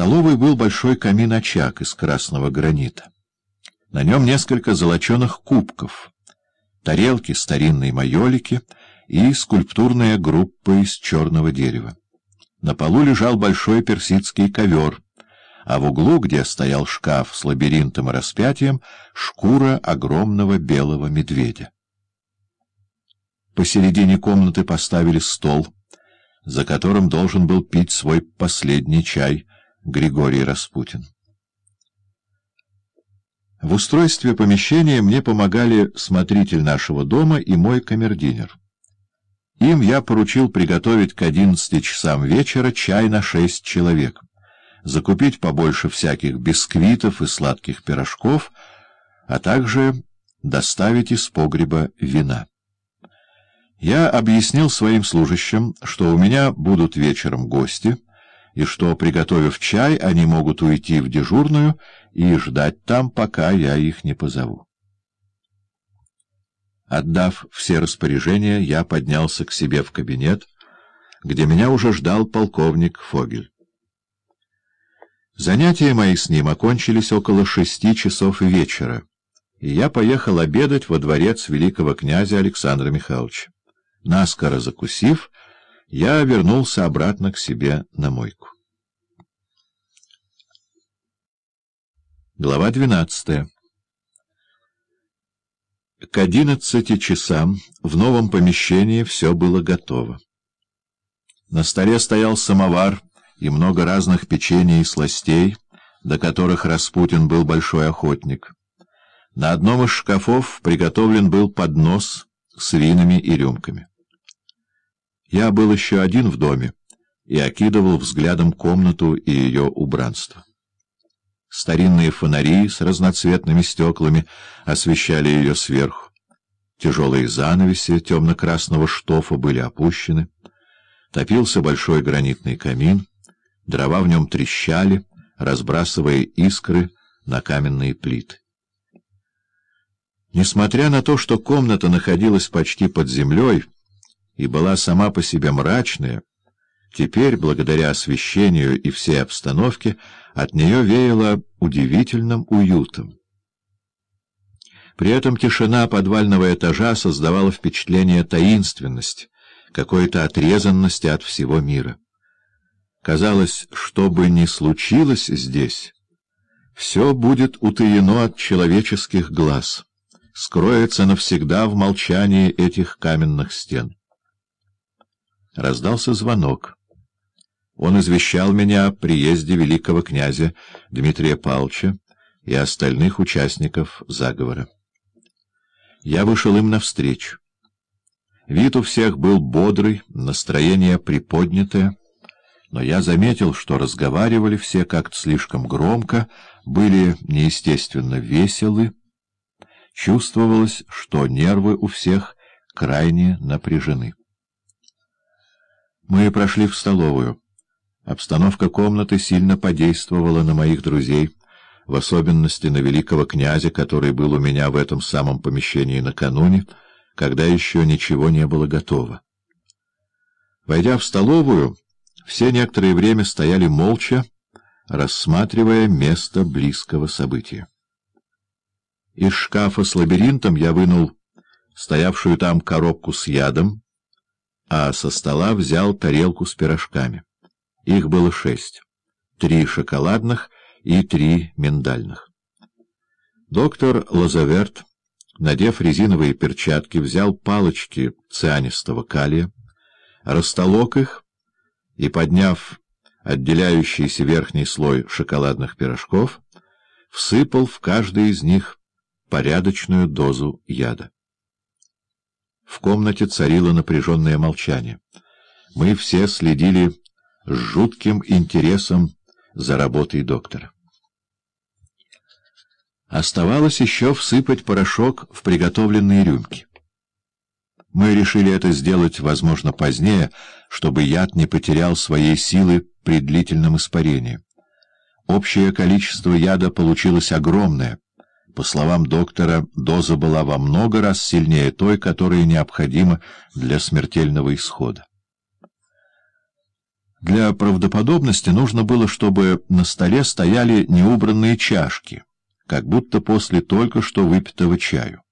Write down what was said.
столовой был большой камин-очаг из красного гранита. На нем несколько золоченых кубков, тарелки старинной майолики и скульптурная группа из черного дерева. На полу лежал большой персидский ковер, а в углу, где стоял шкаф с лабиринтом и распятием, шкура огромного белого медведя. Посередине комнаты поставили стол, за которым должен был пить свой последний чай Григорий Распутин. В устройстве помещения мне помогали смотритель нашего дома и мой камердинер. Им я поручил приготовить к одиннадцати часам вечера чай на шесть человек, закупить побольше всяких бисквитов и сладких пирожков, а также доставить из погреба вина. Я объяснил своим служащим, что у меня будут вечером гости, и что, приготовив чай, они могут уйти в дежурную и ждать там, пока я их не позову. Отдав все распоряжения, я поднялся к себе в кабинет, где меня уже ждал полковник Фогель. Занятия мои с ним окончились около шести часов вечера, и я поехал обедать во дворец великого князя Александра Михайловича. Наскоро закусив, я вернулся обратно к себе на мойку. Глава двенадцатая к одиннадцати часам в новом помещении все было готово. На столе стоял самовар и много разных печений и сластей, до которых Распутин был большой охотник. На одном из шкафов приготовлен был поднос с винами и рюмками. Я был еще один в доме и окидывал взглядом комнату и ее убранство. Старинные фонари с разноцветными стеклами освещали ее сверху. Тяжелые занавеси темно-красного штофа были опущены. Топился большой гранитный камин, дрова в нем трещали, разбрасывая искры на каменные плиты. Несмотря на то, что комната находилась почти под землей и была сама по себе мрачная, Теперь, благодаря освещению и всей обстановке, от нее веяло удивительным уютом. При этом тишина подвального этажа создавала впечатление таинственности, какой-то отрезанности от всего мира. Казалось, что бы ни случилось здесь, все будет утаено от человеческих глаз, скроется навсегда в молчании этих каменных стен. Раздался звонок. Он извещал меня о приезде великого князя Дмитрия Павловича и остальных участников заговора. Я вышел им навстречу. Вид у всех был бодрый, настроение приподнятое, но я заметил, что разговаривали все как-то слишком громко, были неестественно веселы. Чувствовалось, что нервы у всех крайне напряжены. Мы прошли в столовую. Обстановка комнаты сильно подействовала на моих друзей, в особенности на великого князя, который был у меня в этом самом помещении накануне, когда еще ничего не было готово. Войдя в столовую, все некоторое время стояли молча, рассматривая место близкого события. Из шкафа с лабиринтом я вынул стоявшую там коробку с ядом, а со стола взял тарелку с пирожками. Их было шесть. Три шоколадных и три миндальных. Доктор Лазаверт, надев резиновые перчатки, взял палочки цианистого калия, растолок их и, подняв отделяющийся верхний слой шоколадных пирожков, всыпал в каждый из них порядочную дозу яда. В комнате царило напряженное молчание. Мы все следили с жутким интересом за работой доктора. Оставалось еще всыпать порошок в приготовленные рюмки. Мы решили это сделать, возможно, позднее, чтобы яд не потерял своей силы при длительном испарении. Общее количество яда получилось огромное. По словам доктора, доза была во много раз сильнее той, которая необходима для смертельного исхода. Для правдоподобности нужно было, чтобы на столе стояли неубранные чашки, как будто после только что выпитого чаю.